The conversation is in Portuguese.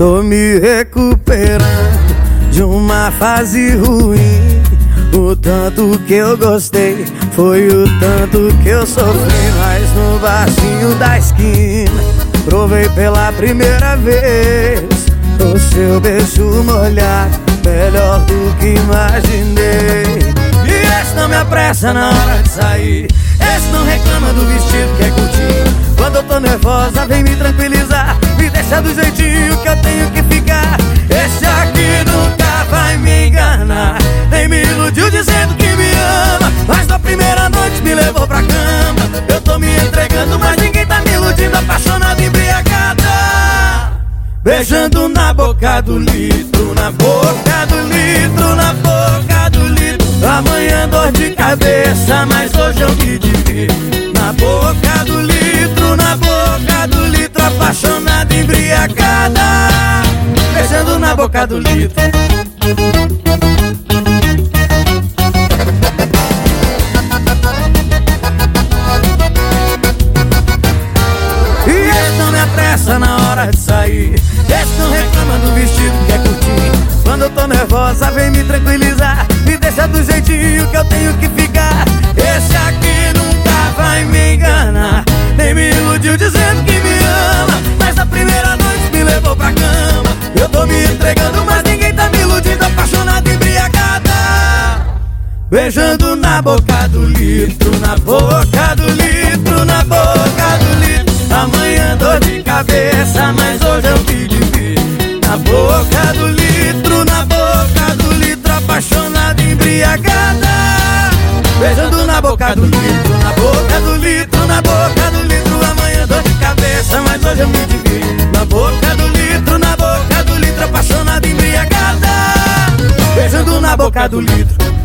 Tô me recuperando de uma fase ruim. O tanto que eu gostei foi o tanto que eu sofri. Mas no barzinho da esquina, provei pela primeira vez o seu beijo molhado, melhor do que imaginei. E esse não me apressa na hora de sair. Esse não reclama do vestido que é curtir. Quando eu tô nervosa, vem me tranquilizar. Deixa do jeitinho que eu tenho que ficar. Esse aqui nunca vai me enganar. Nem me iludiu dizendo que me ama. Mas na primeira noite me levou pra cama. Eu tô me entregando, mas ninguém tá me iludindo. Apaixonado, embriagada. Beijando na boca do litro, na boca do litro, na boca do litro. Amanhã dor de cabeça, mas hoje eu me. Beijando na boca do litro. E esse não me apressa na hora de sair. Esse não reclama do vestido que é curtir. Quando eu tô nervosa vem me tranquilizar. Me deixa do jeitinho que eu tenho que ficar Beijando na boca do litro Na boca do litro, na boca do litro Amanhã dor de cabeça, mas hoje eu me divido Na boca do litro, na boca do litro Apaixonada, embriagada Beijando na boca do litro, na boca do litro, na boca do litro Amanhã dor de cabeça, mas hoje eu me divido Na boca do litro, na boca do litro Apaixonada, embriagada Beijando na boca do litro